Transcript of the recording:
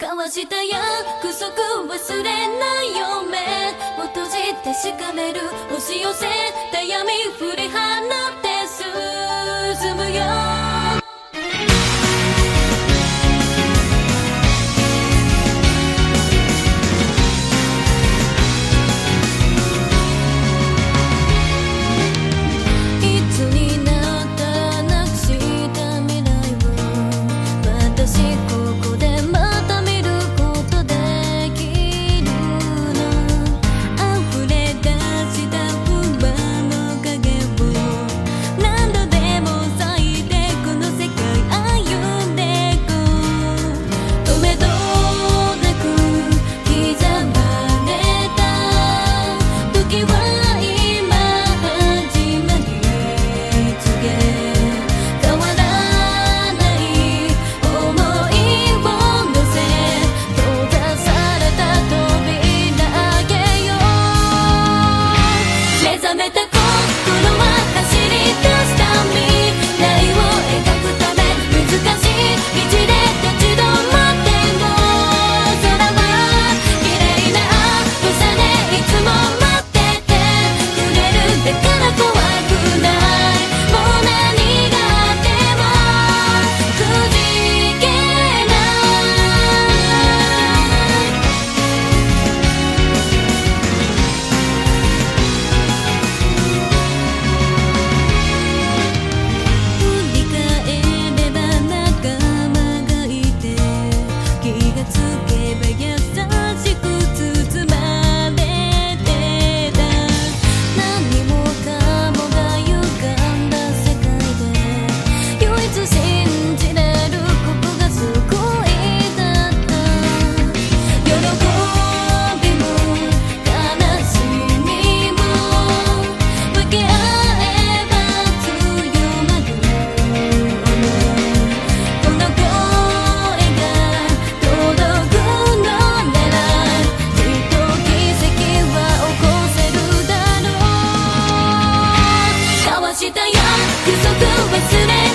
交わした約束忘れないよ目を閉じてしかめる押し寄せた闇振り払した約束忘れ